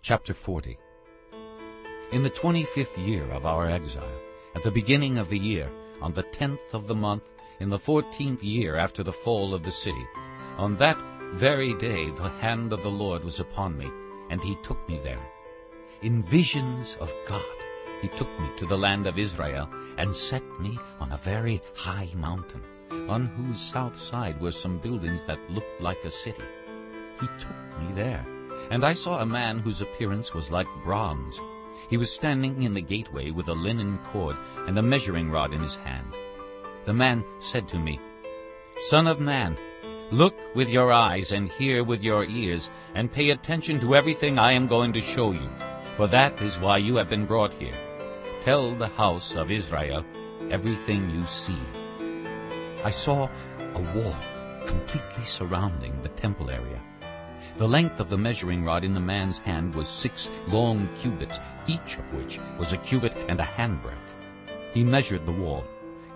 Chapter 40 In the twenty-fifth year of our exile, at the beginning of the year, on the tenth of the month, in the fourteenth year after the fall of the city, on that very day the hand of the Lord was upon me, and he took me there. In visions of God he took me to the land of Israel, and set me on a very high mountain, on whose south side were some buildings that looked like a city. He took me there, and I saw a man whose appearance was like bronze. He was standing in the gateway with a linen cord and a measuring rod in his hand. The man said to me, Son of man, look with your eyes and hear with your ears, and pay attention to everything I am going to show you, for that is why you have been brought here. Tell the house of Israel everything you see. I saw a wall completely surrounding the temple area. The length of the measuring rod in the man's hand was six long cubits, each of which was a cubit and a handbreadth. He measured the wall.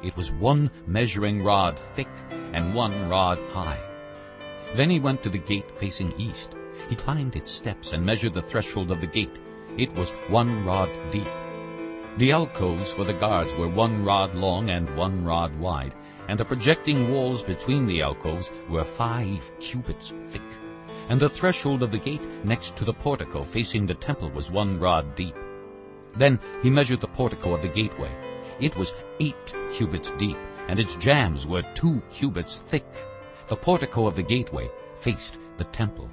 It was one measuring rod thick and one rod high. Then he went to the gate facing east. He climbed its steps and measured the threshold of the gate. It was one rod deep. The alcoves for the guards were one rod long and one rod wide, and the projecting walls between the alcoves were five cubits thick and the threshold of the gate next to the portico facing the temple was one rod deep. Then he measured the portico of the gateway. It was eight cubits deep, and its jambs were two cubits thick. The portico of the gateway faced the temple.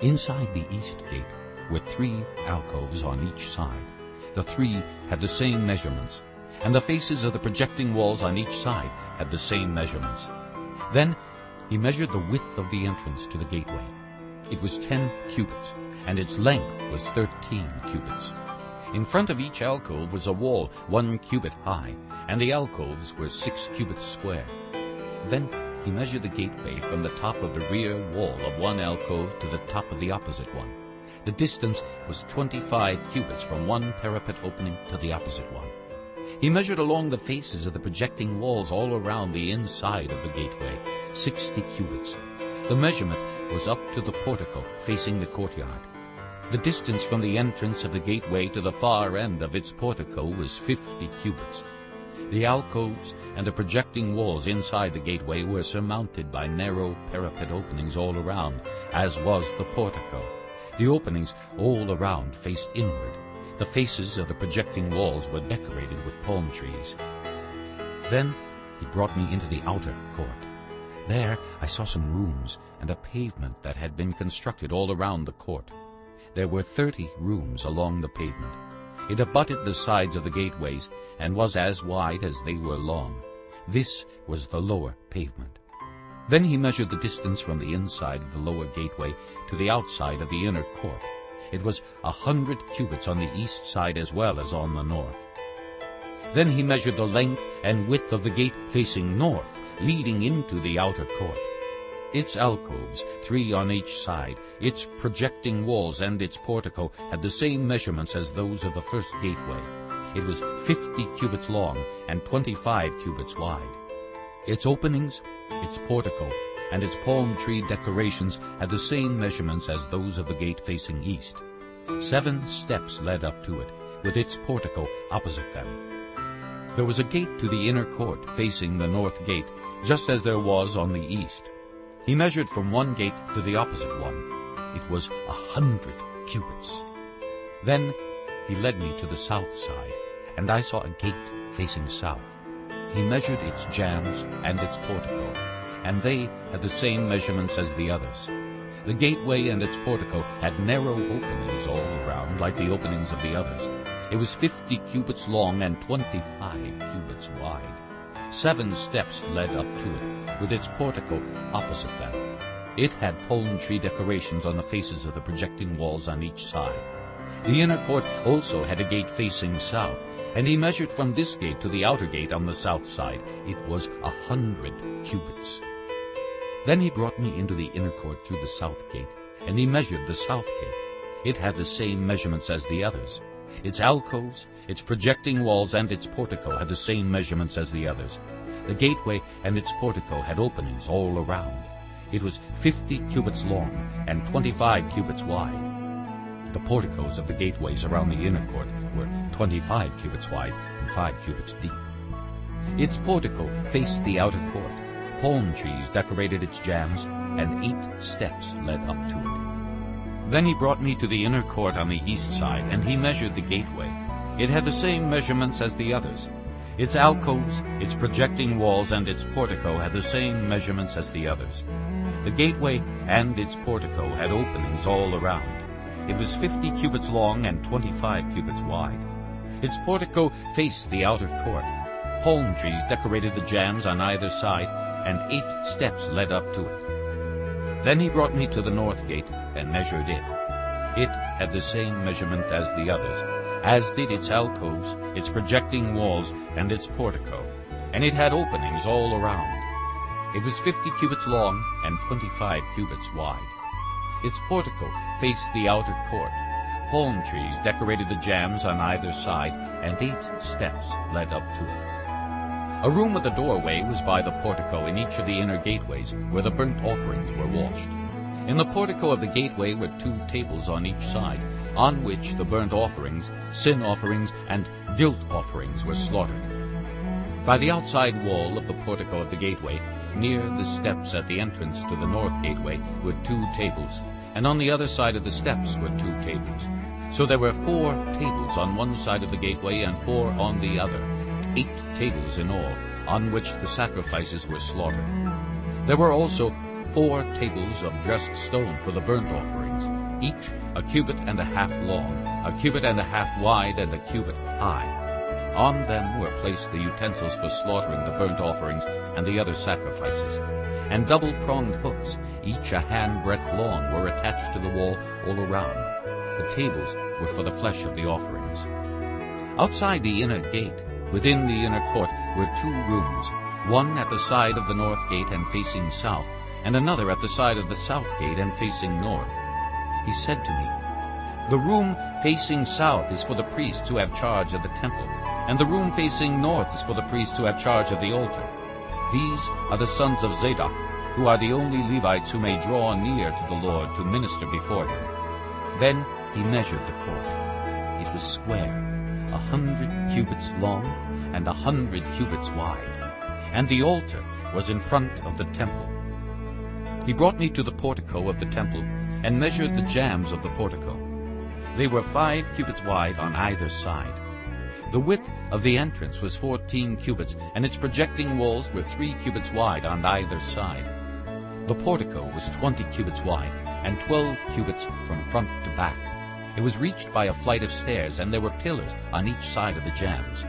Inside the east gate were three alcoves on each side. The three had the same measurements, and the faces of the projecting walls on each side had the same measurements. Then he measured the width of the entrance to the gateway. It was ten cubits, and its length was thirteen cubits. In front of each alcove was a wall one cubit high, and the alcoves were six cubits square. Then he measured the gateway from the top of the rear wall of one alcove to the top of the opposite one. The distance was twenty-five cubits from one parapet opening to the opposite one. He measured along the faces of the projecting walls all around the inside of the gateway, sixty cubits. The measurement was up to the portico facing the courtyard. The distance from the entrance of the gateway to the far end of its portico was fifty cubits. The alcoves and the projecting walls inside the gateway were surmounted by narrow parapet openings all around, as was the portico. The openings all around faced inward. The faces of the projecting walls were decorated with palm trees. Then he brought me into the outer court. There I saw some rooms and a pavement that had been constructed all around the court. There were thirty rooms along the pavement. It abutted the sides of the gateways and was as wide as they were long. This was the lower pavement. Then he measured the distance from the inside of the lower gateway to the outside of the inner court. It was a hundred cubits on the east side as well as on the north. Then he measured the length and width of the gate facing north, leading into the outer court. Its alcoves, three on each side, its projecting walls and its portico had the same measurements as those of the first gateway. It was fifty cubits long and twenty-five cubits wide. Its openings, its portico, and its palm tree decorations had the same measurements as those of the gate facing east. Seven steps led up to it, with its portico opposite them. There was a gate to the inner court facing the north gate, just as there was on the east. He measured from one gate to the opposite one. It was a hundred cubits. Then he led me to the south side, and I saw a gate facing south. He measured its jambs and its portico, and they had the same measurements as the others. The gateway and its portico had narrow openings all around, like the openings of the others. It was fifty cubits long and twenty-five cubits wide. Seven steps led up to it, with its portico opposite them. It had palm tree decorations on the faces of the projecting walls on each side. The inner court also had a gate facing south, and he measured from this gate to the outer gate on the south side. It was a hundred cubits. Then he brought me into the inner court through the south gate, and he measured the south gate. It had the same measurements as the others. Its alcoves, its projecting walls, and its portico had the same measurements as the others. The gateway and its portico had openings all around. It was fifty cubits long and twenty-five cubits wide. The porticos of the gateways around the inner court were 25 cubits wide and 5 cubits deep. Its portico faced the outer court. Palm trees decorated its jambs, and eight steps led up to it. Then he brought me to the inner court on the east side, and he measured the gateway. It had the same measurements as the others. Its alcoves, its projecting walls, and its portico had the same measurements as the others. The gateway and its portico had openings all around. It was fifty cubits long and twenty-five cubits wide. Its portico faced the outer court. Palm trees decorated the jambs on either side, and eight steps led up to it. Then he brought me to the north gate and measured it. It had the same measurement as the others, as did its alcoves, its projecting walls, and its portico, and it had openings all around. It was fifty cubits long and twenty-five cubits wide. Its portico faced the outer court. Palm trees decorated the jambs on either side, and eight steps led up to it. A room with a doorway was by the portico in each of the inner gateways, where the burnt offerings were washed. In the portico of the gateway were two tables on each side, on which the burnt offerings, sin offerings, and guilt offerings were slaughtered. By the outside wall of the portico of the gateway, near the steps at the entrance to the north gateway, were two tables, and on the other side of the steps were two tables. So there were four tables on one side of the gateway and four on the other, eight tables in all, on which the sacrifices were slaughtered. There were also four tables of dressed stone for the burnt offerings, each a cubit and a half long, a cubit and a half wide, and a cubit high. On them were placed the utensils for slaughtering the burnt offerings and the other sacrifices. And double-pronged hooks, each a handbreadth long, were attached to the wall all around. The tables were for the flesh of the offerings. Outside the inner gate, within the inner court, were two rooms, one at the side of the north gate and facing south, and another at the side of the south gate and facing north. He said to me, The room facing south is for the priests who have charge of the temple, and the room facing north is for the priests who have charge of the altar. These are the sons of Zadok, who are the only Levites who may draw near to the Lord to minister before him. Then he measured the court. It was square, a hundred cubits long and a hundred cubits wide, and the altar was in front of the temple. He brought me to the portico of the temple and measured the jambs of the portico. They were five cubits wide on either side. The width of the entrance was fourteen cubits, and its projecting walls were three cubits wide on either side. The portico was twenty cubits wide, and twelve cubits from front to back. It was reached by a flight of stairs, and there were pillars on each side of the jambs.